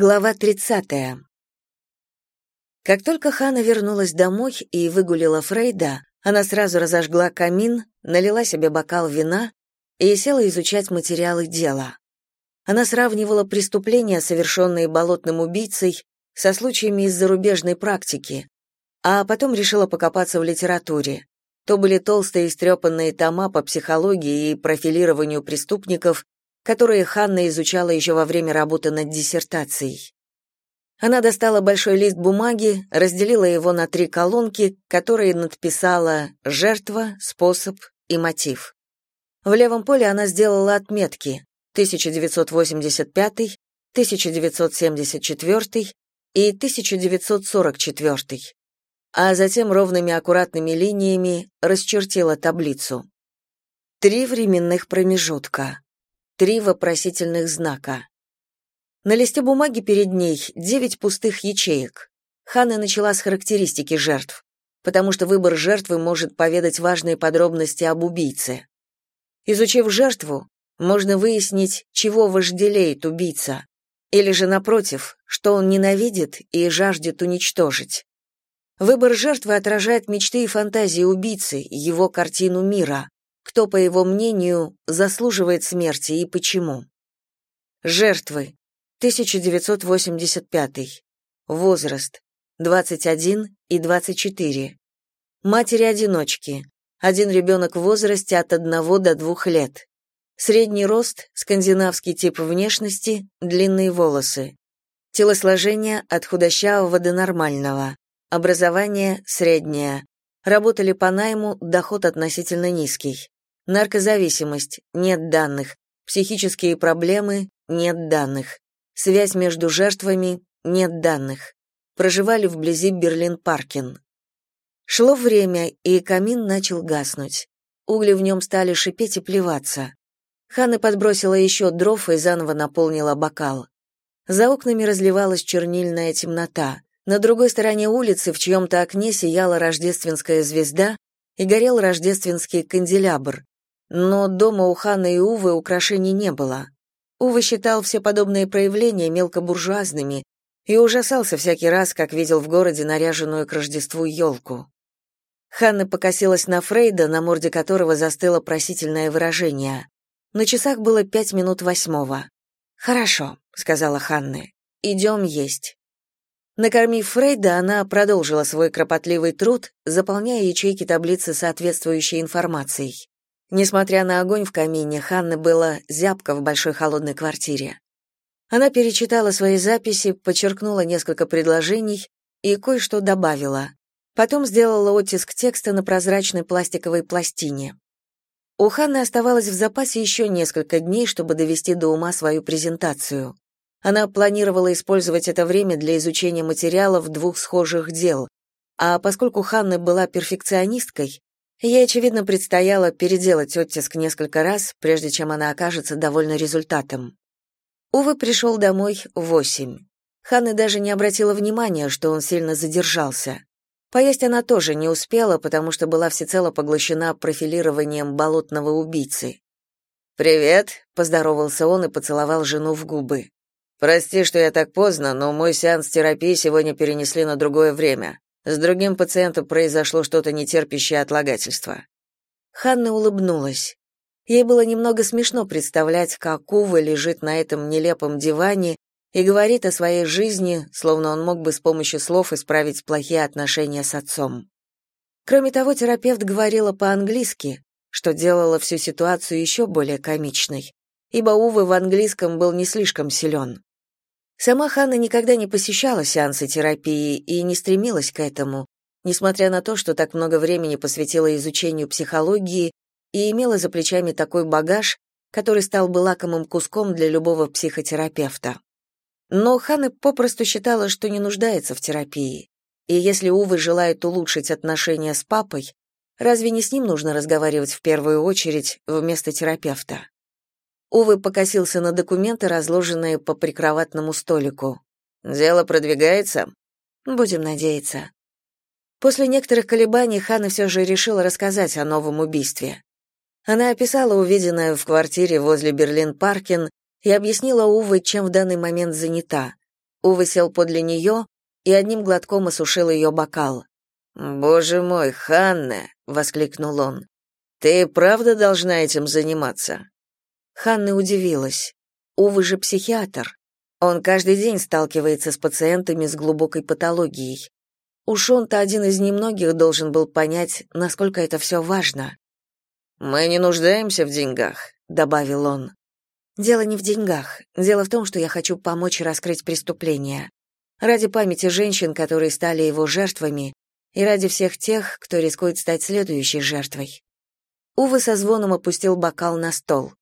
Глава 30. Как только Хана вернулась домой и выгулила Фрейда, она сразу разожгла камин, налила себе бокал вина и села изучать материалы дела. Она сравнивала преступления, совершенные болотным убийцей, со случаями из зарубежной практики, а потом решила покопаться в литературе. То были толстые истрепанные тома по психологии и профилированию преступников, которые Ханна изучала еще во время работы над диссертацией. Она достала большой лист бумаги, разделила его на три колонки, которые надписала «Жертва», «Способ» и «Мотив». В левом поле она сделала отметки 1985, 1974 и 1944, а затем ровными аккуратными линиями расчертила таблицу. Три временных промежутка три вопросительных знака. На листе бумаги перед ней девять пустых ячеек. Ханна начала с характеристики жертв, потому что выбор жертвы может поведать важные подробности об убийце. Изучив жертву, можно выяснить, чего вожделеет убийца, или же, напротив, что он ненавидит и жаждет уничтожить. Выбор жертвы отражает мечты и фантазии убийцы, его картину мира, кто, по его мнению, заслуживает смерти и почему. Жертвы. 1985. Возраст. 21 и 24. Матери-одиночки. Один ребенок в возрасте от 1 до 2 лет. Средний рост, скандинавский тип внешности, длинные волосы. Телосложение от худощавого до нормального. Образование среднее. Работали по найму, доход относительно низкий. Наркозависимость – нет данных. Психические проблемы – нет данных. Связь между жертвами – нет данных. Проживали вблизи Берлин-Паркин. Шло время, и камин начал гаснуть. Угли в нем стали шипеть и плеваться. Ханна подбросила еще дров и заново наполнила бокал. За окнами разливалась чернильная темнота. На другой стороне улицы в чьем-то окне сияла рождественская звезда и горел рождественский канделябр, но дома у Ханны и Увы украшений не было. Увы считал все подобные проявления мелкобуржуазными и ужасался всякий раз, как видел в городе наряженную к Рождеству елку. Ханна покосилась на Фрейда, на морде которого застыло просительное выражение. На часах было пять минут восьмого. «Хорошо», — сказала Ханна. «Идем есть». Накормив Фрейда, она продолжила свой кропотливый труд, заполняя ячейки таблицы соответствующей информацией. Несмотря на огонь в камине, Ханна была зябко в большой холодной квартире. Она перечитала свои записи, подчеркнула несколько предложений и кое-что добавила. Потом сделала оттиск текста на прозрачной пластиковой пластине. У Ханны оставалось в запасе еще несколько дней, чтобы довести до ума свою презентацию. Она планировала использовать это время для изучения материалов двух схожих дел, а поскольку Ханна была перфекционисткой, Ей, очевидно, предстояло переделать оттиск несколько раз, прежде чем она окажется довольна результатом. Увы пришел домой в восемь. Ханна даже не обратила внимания, что он сильно задержался. Поесть она тоже не успела, потому что была всецело поглощена профилированием болотного убийцы. «Привет», — поздоровался он и поцеловал жену в губы. «Прости, что я так поздно, но мой сеанс терапии сегодня перенесли на другое время. С другим пациентом произошло что-то нетерпящее отлагательства. Ханна улыбнулась. Ей было немного смешно представлять, как Ува лежит на этом нелепом диване и говорит о своей жизни, словно он мог бы с помощью слов исправить плохие отношения с отцом. Кроме того, терапевт говорила по-английски, что делало всю ситуацию еще более комичной, ибо Увы в английском был не слишком силен. Сама Ханна никогда не посещала сеансы терапии и не стремилась к этому, несмотря на то, что так много времени посвятила изучению психологии и имела за плечами такой багаж, который стал бы лакомым куском для любого психотерапевта. Но Ханна попросту считала, что не нуждается в терапии. И если Увы желает улучшить отношения с папой, разве не с ним нужно разговаривать в первую очередь вместо терапевта? Увы покосился на документы, разложенные по прикроватному столику. «Дело продвигается?» «Будем надеяться». После некоторых колебаний Ханна все же решила рассказать о новом убийстве. Она описала увиденное в квартире возле Берлин-Паркин и объяснила Увы, чем в данный момент занята. Увы сел подле нее и одним глотком осушил ее бокал. «Боже мой, Ханна!» — воскликнул он. «Ты правда должна этим заниматься?» Ханна удивилась. Увы же психиатр. Он каждый день сталкивается с пациентами с глубокой патологией. Уж он-то один из немногих должен был понять, насколько это все важно. «Мы не нуждаемся в деньгах», — добавил он. «Дело не в деньгах. Дело в том, что я хочу помочь раскрыть преступление. Ради памяти женщин, которые стали его жертвами, и ради всех тех, кто рискует стать следующей жертвой». Увы со звоном опустил бокал на стол.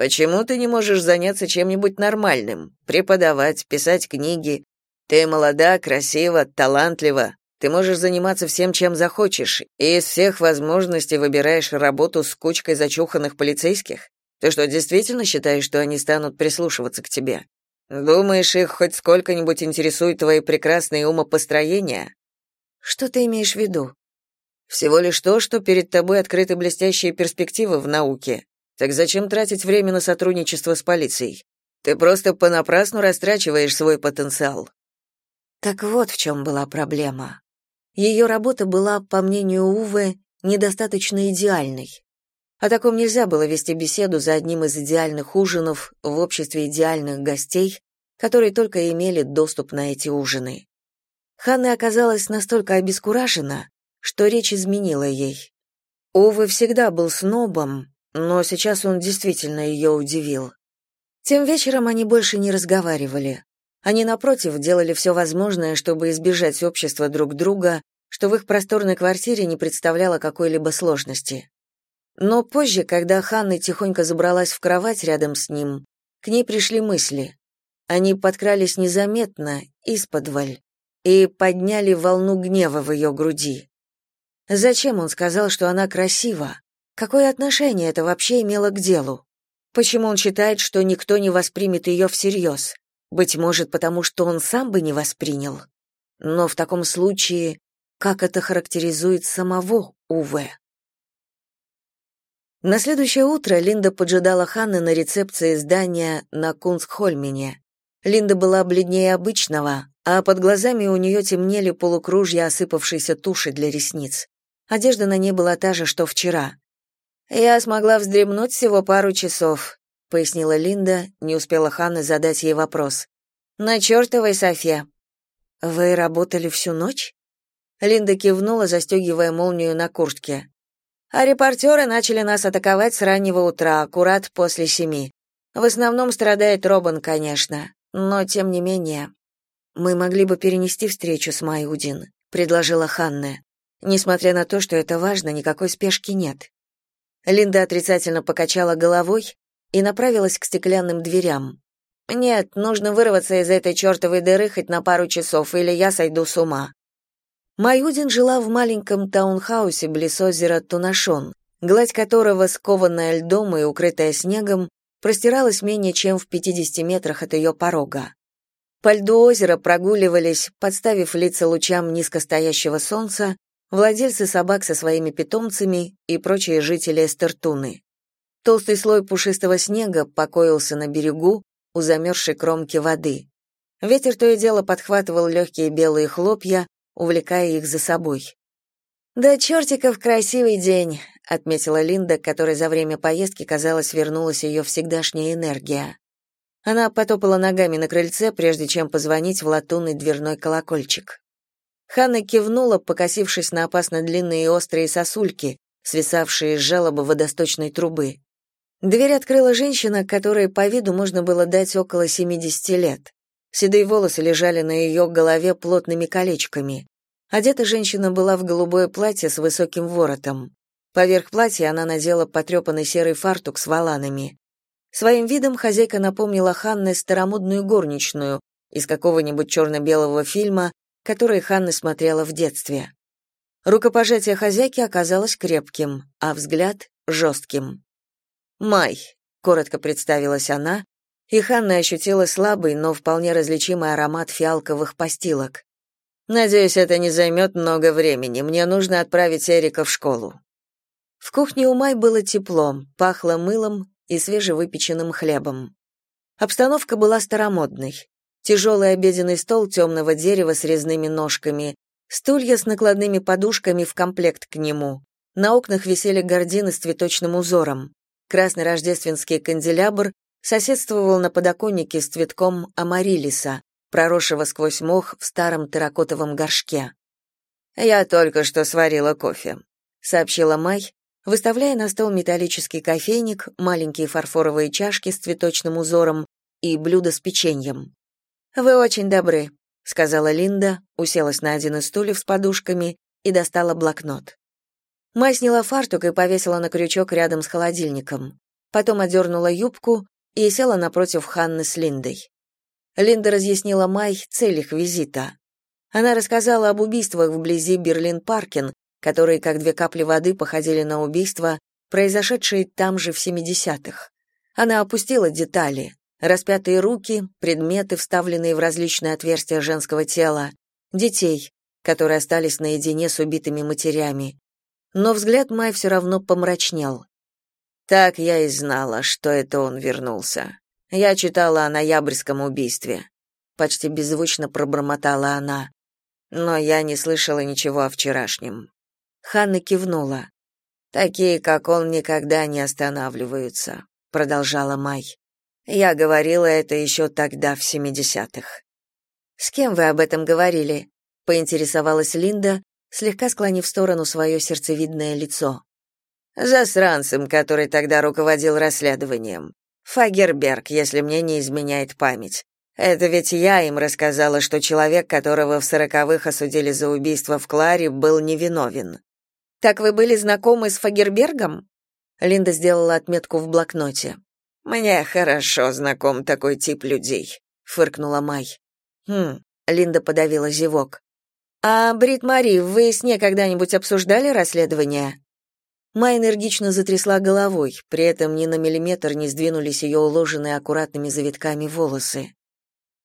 «Почему ты не можешь заняться чем-нибудь нормальным? Преподавать, писать книги? Ты молода, красива, талантлива. Ты можешь заниматься всем, чем захочешь, и из всех возможностей выбираешь работу с кучкой зачуханных полицейских? Ты что, действительно считаешь, что они станут прислушиваться к тебе? Думаешь, их хоть сколько-нибудь интересует твои прекрасные умопостроения? Что ты имеешь в виду? Всего лишь то, что перед тобой открыты блестящие перспективы в науке. Так зачем тратить время на сотрудничество с полицией? Ты просто понапрасну растрачиваешь свой потенциал. Так вот в чем была проблема. Ее работа была, по мнению Увы, недостаточно идеальной. О таком нельзя было вести беседу за одним из идеальных ужинов в обществе идеальных гостей, которые только имели доступ на эти ужины. Ханна оказалась настолько обескуражена, что речь изменила ей. Увы всегда был снобом, но сейчас он действительно ее удивил. Тем вечером они больше не разговаривали. Они, напротив, делали все возможное, чтобы избежать общества друг друга, что в их просторной квартире не представляло какой-либо сложности. Но позже, когда Ханна тихонько забралась в кровать рядом с ним, к ней пришли мысли. Они подкрались незаметно, исподволь, и подняли волну гнева в ее груди. Зачем он сказал, что она красива? Какое отношение это вообще имело к делу? Почему он считает, что никто не воспримет ее всерьез? Быть может, потому что он сам бы не воспринял. Но в таком случае, как это характеризует самого Уве? На следующее утро Линда поджидала Ханны на рецепции здания на Кунсхольмене. Линда была бледнее обычного, а под глазами у нее темнели полукружья осыпавшейся туши для ресниц. Одежда на ней была та же, что вчера. «Я смогла вздремнуть всего пару часов», — пояснила Линда, не успела Ханна задать ей вопрос. «На чертовой Софе». «Вы работали всю ночь?» Линда кивнула, застегивая молнию на куртке. А репортеры начали нас атаковать с раннего утра, аккурат после семи. В основном страдает Робан, конечно, но тем не менее. Мы могли бы перенести встречу с Майудин, предложила Ханна. Несмотря на то, что это важно, никакой спешки нет. Линда отрицательно покачала головой и направилась к стеклянным дверям. Нет, нужно вырваться из этой чертовой дыры хоть на пару часов, или я сойду с ума. Маюдин жила в маленьком таунхаусе близ озера Тунашон, гладь которого, скованная льдом и укрытая снегом, простиралась менее чем в 50 метрах от ее порога. По льду озера прогуливались, подставив лица лучам низкостоящего солнца, владельцы собак со своими питомцами и прочие жители Эстертуны. Толстый слой пушистого снега покоился на берегу у замерзшей кромки воды. Ветер то и дело подхватывал легкие белые хлопья, увлекая их за собой. «Да чертиков красивый день», — отметила Линда, которой за время поездки, казалось, вернулась ее всегдашняя энергия. Она потопала ногами на крыльце, прежде чем позвонить в латунный дверной колокольчик. Ханна кивнула, покосившись на опасно длинные и острые сосульки, свисавшие с желоба водосточной трубы. Дверь открыла женщина, которой по виду можно было дать около 70 лет. Седые волосы лежали на ее голове плотными колечками. Одета женщина была в голубое платье с высоким воротом. Поверх платья она надела потрепанный серый фартук с воланами. Своим видом хозяйка напомнила Ханне старомодную горничную из какого-нибудь черно-белого фильма, который Ханна смотрела в детстве. Рукопожатие хозяйки оказалось крепким, а взгляд — жестким. «Май», — коротко представилась она, и Ханна ощутила слабый, но вполне различимый аромат фиалковых постилок. Надеюсь, это не займет много времени. Мне нужно отправить Эрика в школу. В кухне у Май было тепло, пахло мылом и свежевыпеченным хлебом. Обстановка была старомодной. Тяжелый обеденный стол темного дерева с резными ножками, стулья с накладными подушками в комплект к нему. На окнах висели гардины с цветочным узором. Красный рождественский канделябр соседствовал на подоконнике с цветком амарилиса, проросшего сквозь мох в старом терракотовом горшке. «Я только что сварила кофе», — сообщила Май, выставляя на стол металлический кофейник, маленькие фарфоровые чашки с цветочным узором и блюдо с печеньем. «Вы очень добры», — сказала Линда, уселась на один из стульев с подушками и достала блокнот. Май сняла фартук и повесила на крючок рядом с холодильником. Потом одернула юбку и села напротив Ханны с Линдой. Линда разъяснила Май цель их визита. Она рассказала об убийствах вблизи Берлин-Паркен, которые, как две капли воды, походили на убийства, произошедшие там же в 70-х. Она опустила детали. Распятые руки, предметы, вставленные в различные отверстия женского тела, детей, которые остались наедине с убитыми матерями. Но взгляд Май все равно помрачнел. Так я и знала, что это он вернулся. Я читала о ноябрьском убийстве. Почти беззвучно пробормотала она. Но я не слышала ничего о вчерашнем. Ханна кивнула. Такие, как он, никогда не останавливаются, продолжала Май. Я говорила это еще тогда в семидесятых. С кем вы об этом говорили? поинтересовалась Линда, слегка склонив в сторону свое сердцевидное лицо. Засранцем, который тогда руководил расследованием. Фагерберг, если мне не изменяет память. Это ведь я им рассказала, что человек, которого в сороковых осудили за убийство в Кларе, был невиновен. Так вы были знакомы с Фагербергом? Линда сделала отметку в блокноте. Мне хорошо знаком такой тип людей, фыркнула Май. Хм, Линда подавила зевок. А Брит Мари, вы с ней когда-нибудь обсуждали расследование? Май энергично затрясла головой, при этом ни на миллиметр не сдвинулись ее уложенные аккуратными завитками волосы.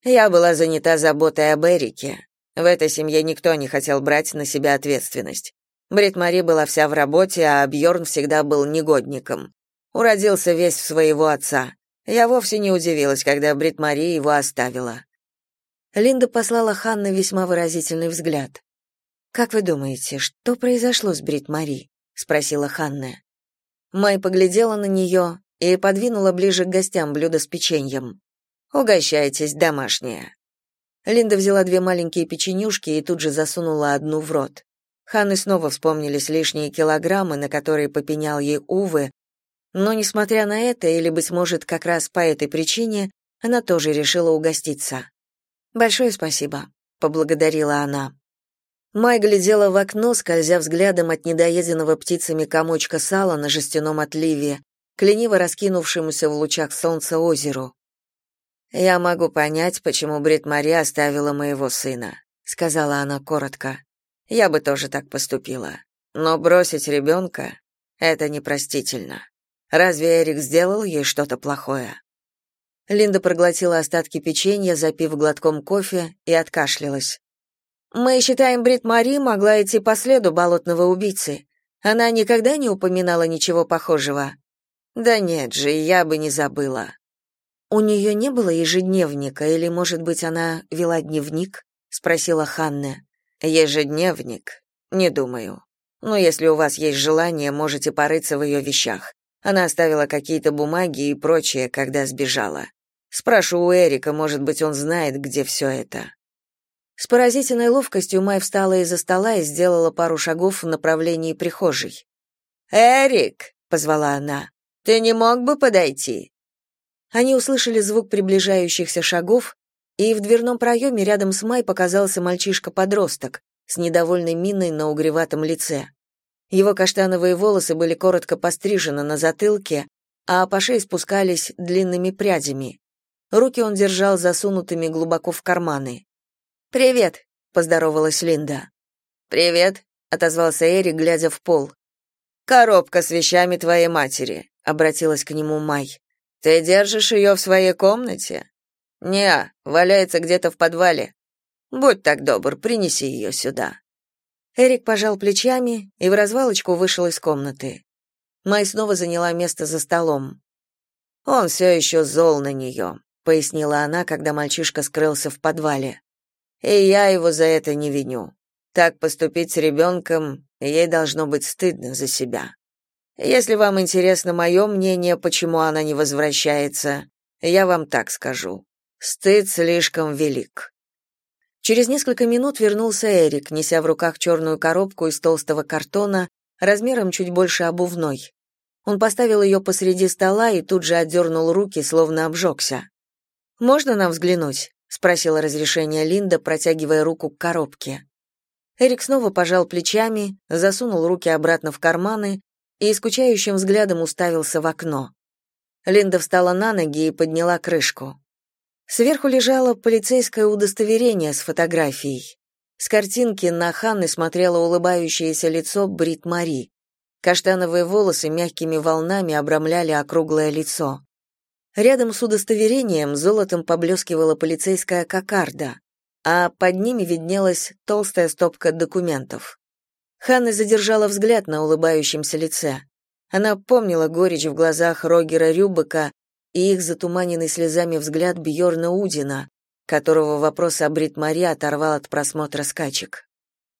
Я была занята заботой об Эрике. В этой семье никто не хотел брать на себя ответственность. Брит Мари была вся в работе, а Бьорн всегда был негодником. Уродился весь в своего отца. Я вовсе не удивилась, когда Брит Мари его оставила. Линда послала Ханне весьма выразительный взгляд. Как вы думаете, что произошло с Брит Мари? спросила Ханна. Май поглядела на нее и подвинула ближе к гостям блюдо с печеньем. Угощайтесь, домашнее. Линда взяла две маленькие печенюшки и тут же засунула одну в рот. Ханны снова вспомнились лишние килограммы, на которые попенял ей Увы, но, несмотря на это, или, быть может, как раз по этой причине, она тоже решила угоститься. «Большое спасибо», — поблагодарила она. Май глядела в окно, скользя взглядом от недоеденного птицами комочка сала на жестяном отливе к лениво раскинувшемуся в лучах солнца озеру. «Я могу понять, почему Брит Мари оставила моего сына», — сказала она коротко. Я бы тоже так поступила. Но бросить ребенка — это непростительно. Разве Эрик сделал ей что-то плохое? Линда проглотила остатки печенья, запив глотком кофе, и откашлялась. «Мы считаем, Брит Мари могла идти по следу болотного убийцы. Она никогда не упоминала ничего похожего». «Да нет же, я бы не забыла». «У нее не было ежедневника, или, может быть, она вела дневник?» — спросила Ханна. Ежедневник? Не думаю. Но если у вас есть желание, можете порыться в ее вещах. Она оставила какие-то бумаги и прочее, когда сбежала. Спрошу у Эрика, может быть, он знает, где все это. С поразительной ловкостью Май встала из-за стола и сделала пару шагов в направлении прихожей. «Эрик!» — позвала она. «Ты не мог бы подойти?» Они услышали звук приближающихся шагов и в дверном проеме рядом с Май показался мальчишка-подросток с недовольной миной на угреватом лице. Его каштановые волосы были коротко пострижены на затылке, а по шее спускались длинными прядями. Руки он держал засунутыми глубоко в карманы. «Привет», — поздоровалась Линда. «Привет», — отозвался Эрик, глядя в пол. «Коробка с вещами твоей матери», — обратилась к нему Май. «Ты держишь ее в своей комнате?» Не, валяется где-то в подвале. Будь так добр, принеси ее сюда». Эрик пожал плечами и в развалочку вышел из комнаты. Май снова заняла место за столом. Он все еще зол на нее. пояснила она, когда мальчишка скрылся в подвале. И я его за это не виню. Так поступить с ребенком, ей должно быть стыдно за себя. Если вам интересно мое мнение, почему она не возвращается, я вам так скажу. Стыд слишком велик. Через несколько минут вернулся Эрик, неся в руках черную коробку из толстого картона, размером чуть больше обувной. Он поставил ее посреди стола и тут же отдернул руки, словно обжегся. «Можно нам взглянуть?» — спросила разрешение Линда, протягивая руку к коробке. Эрик снова пожал плечами, засунул руки обратно в карманы и скучающим взглядом уставился в окно. Линда встала на ноги и подняла крышку. Сверху лежало полицейское удостоверение с фотографией. С картинки на Ханны смотрело улыбающееся лицо Брит Мари. Каштановые волосы мягкими волнами обрамляли округлое лицо. Рядом с удостоверением золотом поблескивала полицейская кокарда, а под ними виднелась толстая стопка документов. Ханна задержала взгляд на улыбающемся лице. Она помнила горечь в глазах Рогера Рюбека и их затуманенный слезами взгляд Бьорна Удина, которого вопрос о Брит Мари оторвал от просмотра скачек.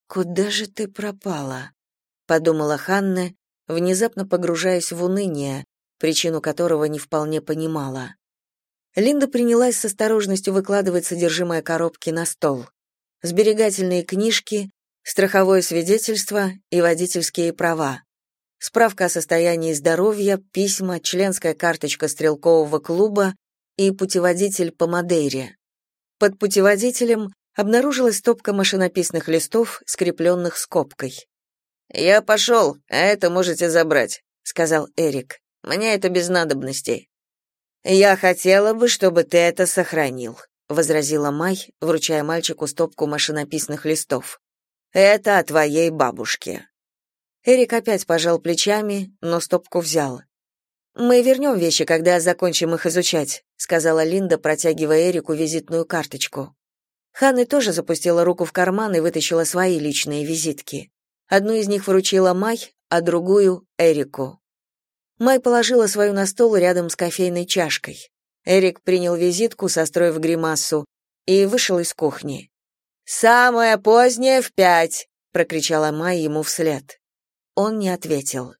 «Куда же ты пропала?» — подумала Ханна, внезапно погружаясь в уныние, причину которого не вполне понимала. Линда принялась с осторожностью выкладывать содержимое коробки на стол. Сберегательные книжки, страховое свидетельство и водительские права справка о состоянии здоровья, письма, членская карточка стрелкового клуба и путеводитель по Мадейре. Под путеводителем обнаружилась стопка машинописных листов, скрепленных скобкой. «Я пошел, а это можете забрать», — сказал Эрик. «Мне это без надобностей». «Я хотела бы, чтобы ты это сохранил», — возразила Май, вручая мальчику стопку машинописных листов. «Это о твоей бабушке». Эрик опять пожал плечами, но стопку взял. «Мы вернем вещи, когда закончим их изучать», сказала Линда, протягивая Эрику визитную карточку. Ханна тоже запустила руку в карман и вытащила свои личные визитки. Одну из них вручила Май, а другую — Эрику. Май положила свою на стол рядом с кофейной чашкой. Эрик принял визитку, состроив гримасу, и вышел из кухни. «Самое позднее в пять!» — прокричала Май ему вслед. Он не ответил.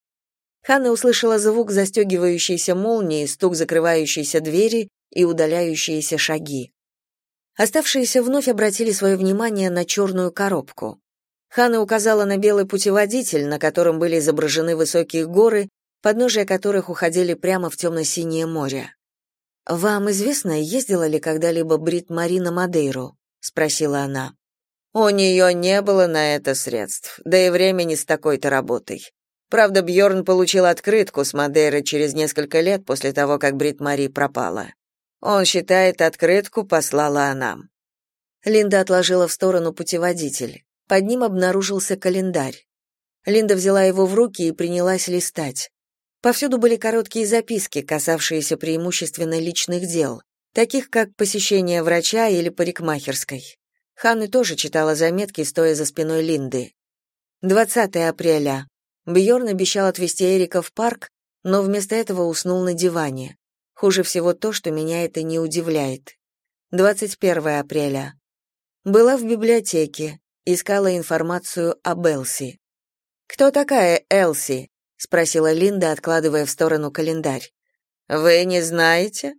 Ханна услышала звук застегивающейся молнии, стук закрывающейся двери и удаляющиеся шаги. Оставшиеся вновь обратили свое внимание на черную коробку. Ханна указала на белый путеводитель, на котором были изображены высокие горы, подножия которых уходили прямо в темно-синее море. «Вам известно, ездила ли когда-либо Брит Марина Мадейру?» — спросила она. У нее не было на это средств, да и времени с такой-то работой. Правда, Бьорн получил открытку с Мадейры через несколько лет после того, как Брит Мари пропала. Он считает, открытку послала она. Линда отложила в сторону путеводитель. Под ним обнаружился календарь. Линда взяла его в руки и принялась листать. Повсюду были короткие записки, касавшиеся преимущественно личных дел, таких как посещение врача или парикмахерской. Ханна тоже читала заметки, стоя за спиной Линды. 20 апреля. Бьорн обещал отвезти Эрика в парк, но вместо этого уснул на диване. Хуже всего то, что меня это не удивляет. 21 апреля. Была в библиотеке, искала информацию об Элси. «Кто такая Элси?» — спросила Линда, откладывая в сторону календарь. «Вы не знаете?»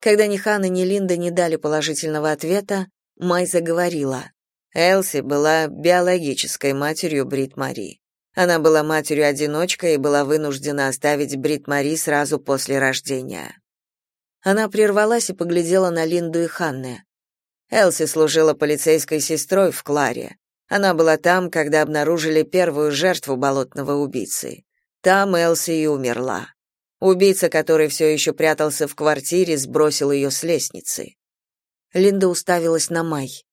Когда ни Ханна, ни Линда не дали положительного ответа, Май заговорила. Элси была биологической матерью Брит Мари. Она была матерью-одиночкой и была вынуждена оставить Брит Мари сразу после рождения. Она прервалась и поглядела на Линду и Ханне. Элси служила полицейской сестрой в Кларе. Она была там, когда обнаружили первую жертву болотного убийцы. Там Элси и умерла. Убийца, который все еще прятался в квартире, сбросил ее с лестницы. Линда уставилась на Май.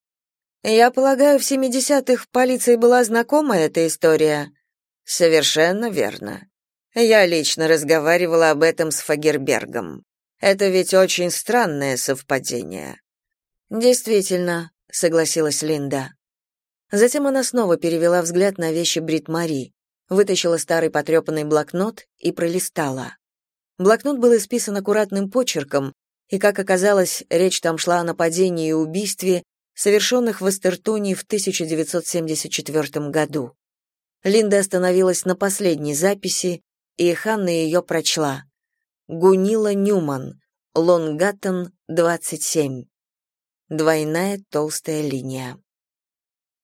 Я полагаю, в 70-х в полиции была знакома эта история. Совершенно верно. Я лично разговаривала об этом с Фагербергом. Это ведь очень странное совпадение. Действительно, согласилась Линда. Затем она снова перевела взгляд на вещи Брит Мари, вытащила старый потрепанный блокнот и пролистала. Блокнот был исписан аккуратным почерком, И, как оказалось, речь там шла о нападении и убийстве, совершенных в Эстертоне в 1974 году. Линда остановилась на последней записи, и Ханна ее прочла. Гунила Ньюман, Лонгаттон, 27. Двойная толстая линия.